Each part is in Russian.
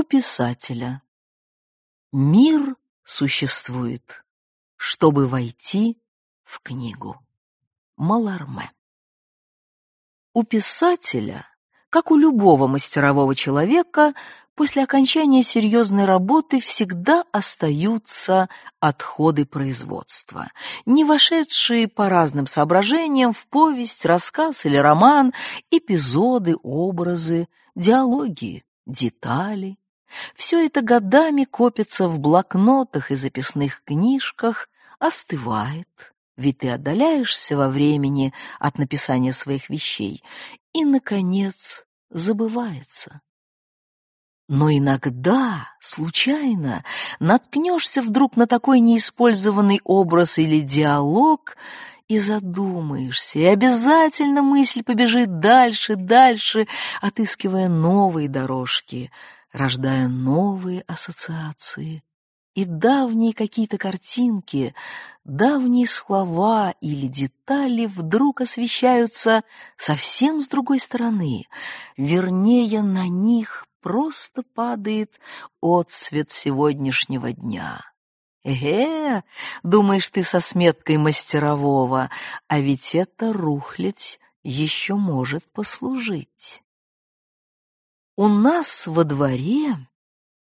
у писателя. Мир существует, чтобы войти в книгу. Маларме. У писателя, как у любого мастерового человека, после окончания серьезной работы всегда остаются отходы производства, не вошедшие по разным соображениям в повесть, рассказ или роман, эпизоды, образы, диалоги, детали. Все это годами копится в блокнотах и записных книжках, остывает, ведь ты отдаляешься во времени от написания своих вещей и, наконец, забывается. Но иногда, случайно, наткнешься вдруг на такой неиспользованный образ или диалог и задумаешься, и обязательно мысль побежит дальше, дальше, отыскивая новые дорожки, рождая новые ассоциации. И давние какие-то картинки, давние слова или детали вдруг освещаются совсем с другой стороны, вернее, на них просто падает отсвет сегодняшнего дня. Эге, думаешь ты со сметкой мастерового, а ведь это рухлядь еще может послужить. У нас во дворе,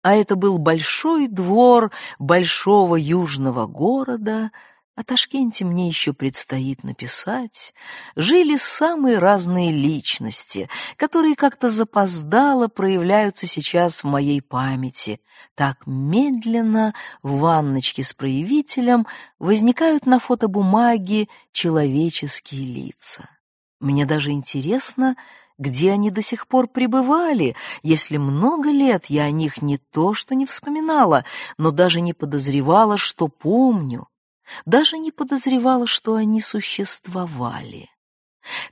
а это был большой двор большого южного города, о Ташкенте мне еще предстоит написать, жили самые разные личности, которые как-то запоздало проявляются сейчас в моей памяти. Так медленно в ванночке с проявителем возникают на фотобумаге человеческие лица. Мне даже интересно, где они до сих пор пребывали, если много лет я о них не то что не вспоминала, но даже не подозревала, что помню, даже не подозревала, что они существовали.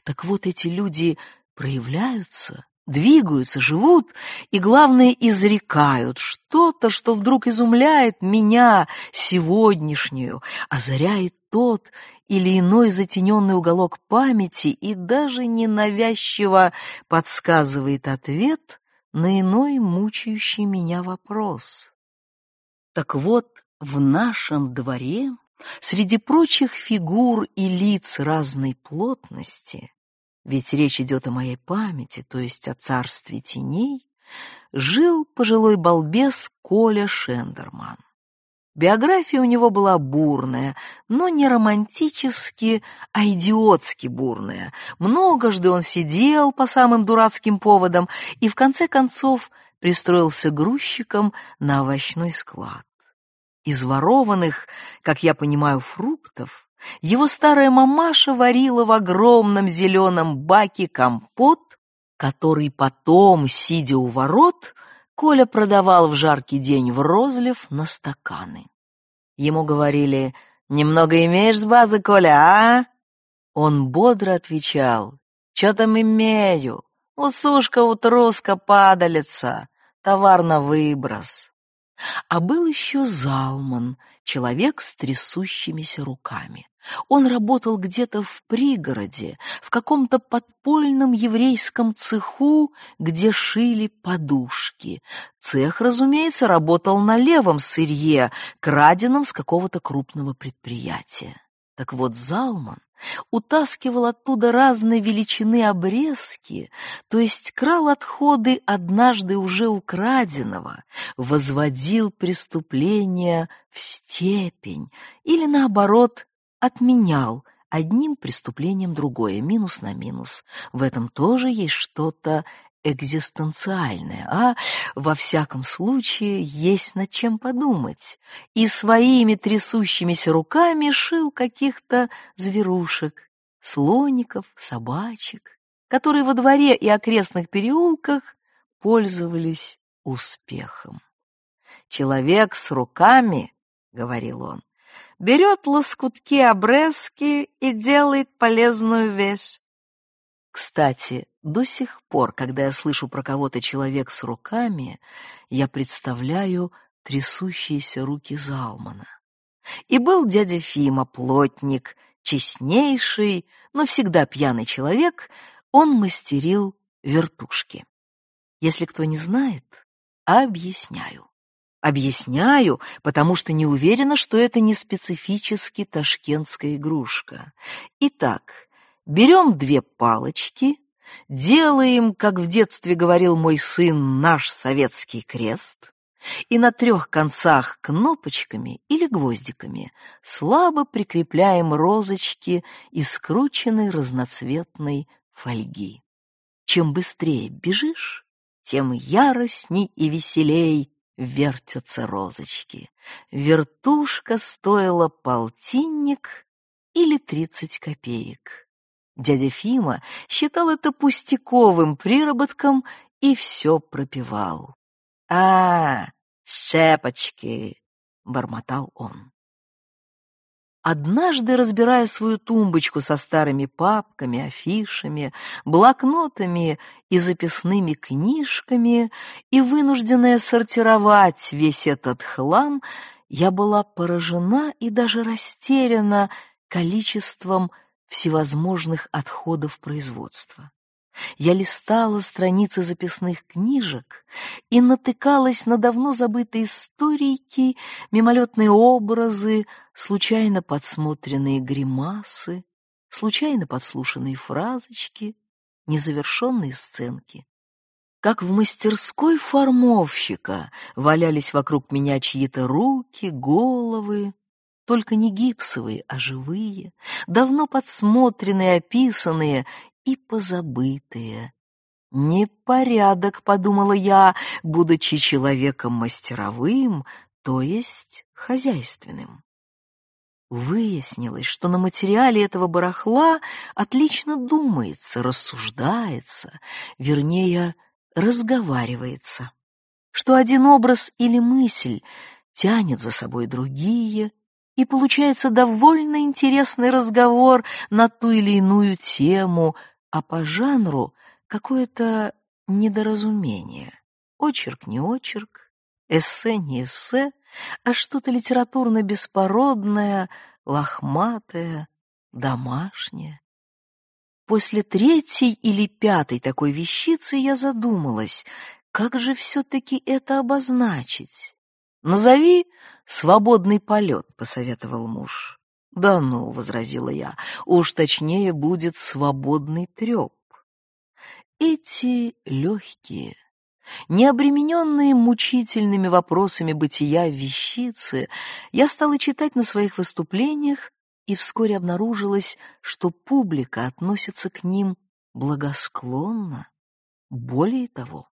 Так вот эти люди проявляются, двигаются, живут и, главное, изрекают что-то, что вдруг изумляет меня, сегодняшнюю, озаряет тот или иной затененный уголок памяти и даже ненавязчиво подсказывает ответ на иной мучающий меня вопрос. Так вот, в нашем дворе, среди прочих фигур и лиц разной плотности, ведь речь идет о моей памяти, то есть о царстве теней, жил пожилой балбес Коля Шендерман. Биография у него была бурная, но не романтически, а идиотски бурная. Многожды он сидел по самым дурацким поводам и в конце концов пристроился грузчиком на овощной склад. Из ворованных, как я понимаю, фруктов его старая мамаша варила в огромном зеленом баке компот, который потом, сидя у ворот, Коля продавал в жаркий день в розлив на стаканы. Ему говорили «Немного имеешь с базы, Коля, а?» Он бодро отвечал «Чё там имею? Усушка утруска падалица, товар на выброс». А был еще Залман, человек с трясущимися руками. Он работал где-то в пригороде, в каком-то подпольном еврейском цеху, где шили подушки. Цех, разумеется, работал на левом сырье, краденом с какого-то крупного предприятия. Так вот, Залман утаскивал оттуда разной величины обрезки, то есть крал отходы однажды уже украденного, возводил преступление в степень или, наоборот, отменял одним преступлением другое, минус на минус. В этом тоже есть что-то экзистенциальное, а во всяком случае есть над чем подумать. И своими трясущимися руками шил каких-то зверушек, слоников, собачек, которые во дворе и окрестных переулках пользовались успехом. «Человек с руками, — говорил он, берет лоскутки обрезки и делает полезную вещь. Кстати, до сих пор, когда я слышу про кого-то человек с руками, я представляю трясущиеся руки Залмана. И был дядя Фима, плотник, честнейший, но всегда пьяный человек, он мастерил вертушки. Если кто не знает, Объясняю. Объясняю, потому что не уверена, что это не специфически ташкентская игрушка. Итак, берем две палочки, делаем, как в детстве говорил мой сын, наш советский крест, и на трех концах кнопочками или гвоздиками слабо прикрепляем розочки из скрученной разноцветной фольги. Чем быстрее бежишь, тем яростней и веселей вертятся розочки. Вертушка стоила полтинник или тридцать копеек. Дядя Фима считал это пустяковым приработком и все пропевал. «А, щепочки!» — бормотал он. Однажды, разбирая свою тумбочку со старыми папками, афишами, блокнотами и записными книжками и вынужденная сортировать весь этот хлам, я была поражена и даже растеряна количеством всевозможных отходов производства. Я листала страницы записных книжек и натыкалась на давно забытые историки, мимолетные образы, случайно подсмотренные гримасы, случайно подслушанные фразочки, незавершенные сценки. Как в мастерской формовщика валялись вокруг меня чьи-то руки, головы, только не гипсовые, а живые, давно подсмотренные, описанные и позабытые. «Непорядок», — подумала я, будучи человеком мастеровым, то есть хозяйственным. Выяснилось, что на материале этого барахла отлично думается, рассуждается, вернее, разговаривается, что один образ или мысль тянет за собой другие, и получается довольно интересный разговор на ту или иную тему, а по жанру какое-то недоразумение. Очерк не очерк, эссе не эссе, а что-то литературно-беспородное, лохматое, домашнее. После третьей или пятой такой вещицы я задумалась, как же все-таки это обозначить? Назови свободный полет, посоветовал муж. Да ну, возразила я, уж точнее будет свободный треп. Эти легкие, необремененные мучительными вопросами бытия вещицы, я стала читать на своих выступлениях, и вскоре обнаружилось, что публика относится к ним благосклонно. Более того,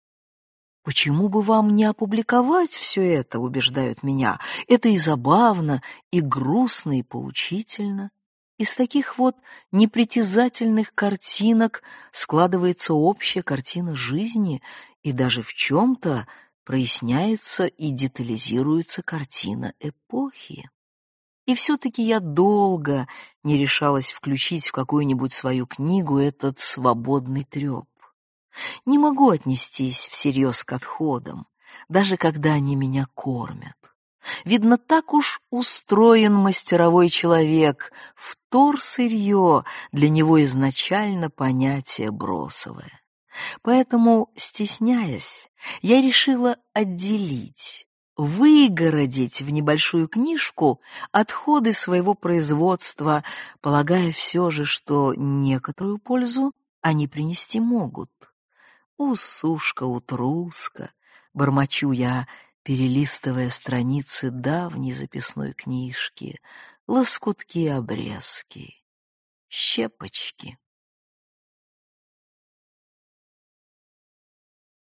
Почему бы вам не опубликовать все это, убеждают меня. Это и забавно, и грустно, и поучительно. Из таких вот непритязательных картинок складывается общая картина жизни, и даже в чем-то проясняется и детализируется картина эпохи. И все-таки я долго не решалась включить в какую-нибудь свою книгу этот свободный треп. Не могу отнестись всерьез к отходам, даже когда они меня кормят. Видно, так уж устроен мастеровой человек, втор сырье для него изначально понятие бросовое. Поэтому, стесняясь, я решила отделить, выгородить в небольшую книжку отходы своего производства, полагая все же, что некоторую пользу они принести могут. Усушка, утруска, бормочу я, перелистывая страницы давней записной книжки, лоскутки-обрезки, щепочки.